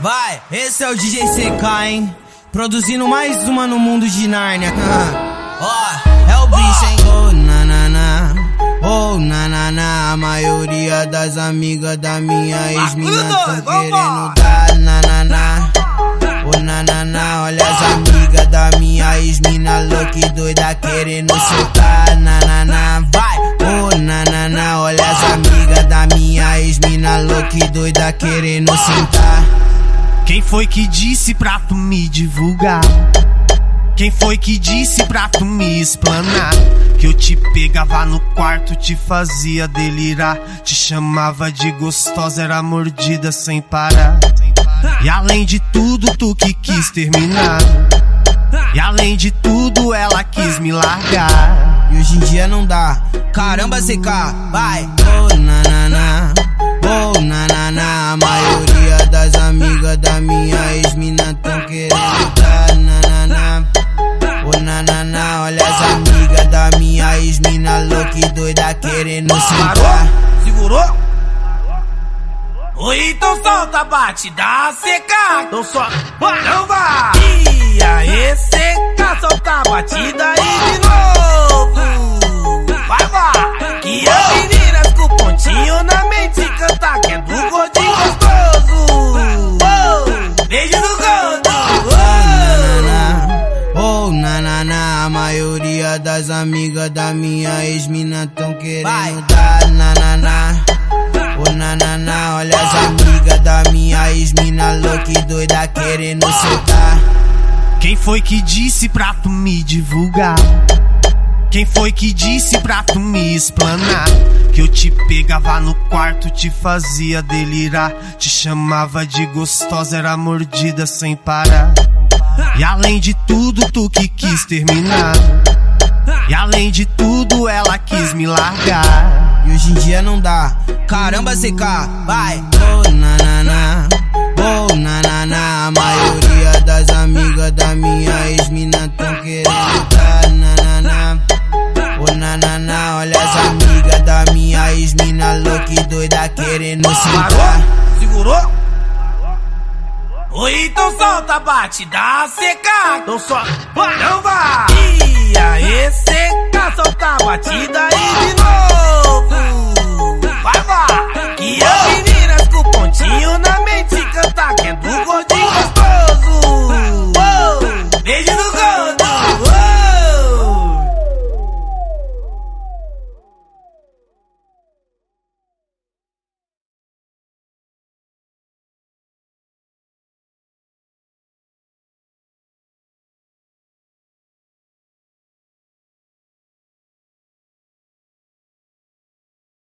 Vai, esse é o DJ CK, hein? Produzindo mais uma no mundo de Nárnia. Ó, oh, é o bicho, hein? Oh, nanana. Oh, nanana. A maioria das amigas da minha ex-mina tão querendo dar nanana. Oh, nanana. Olha as amigas da minha ex-mina louca e doida querendo soltar nanana. Vai, oh, nanana. Olha as amigas da minha ex-mina louca e doida querendo sentar. Quem foi que disse pra tu me divulgar? Quem foi que disse pra tu me explanar? Que eu te pegava no quarto, te fazia delirar. Te chamava de gostosa, era mordida sem parar. E além de tudo, tu que quis terminar. E além de tudo, ela quis me largar. E hoje em dia não dá. Caramba, CK, vai. Oh, nanana. Oh, nanana. Da minha ex-mina tão querendo dar nanana. Oh, nanana. Olha as amigas da minha ex-mina louca e doida querendo sentar. Segurou? Oi, então solta a batida seca. Então só, não vai. E aí, seca, solta a batida aí Oh, oh, nanana. A maioria das amigas da minha ex-mina tão querendo dar nanana. Oh, nanana, olha as amigas da minha ex-mina louca e doida querendo soltar. Quem foi que disse pra tu me divulgar? Quem foi que disse pra tu me explanar? Que eu te pegava no quarto, te fazia delirar. Te chamava de gostosa, era mordida sem parar. E além de tudo, tu que quis terminar. E além de tudo, ela quis me largar. E hoje em dia não dá. Caramba, CK, vai. Oh, nanana. Oh, nanana. A maioria das amigas da minha ex-mina tão querendo dar nanana. Oh, nanana. Olha as amigas da minha ex-mina louca e doida querendo sentar. Então solta a batida seca. Então só, não vai. E aí, seca, solta a batida aí de novo.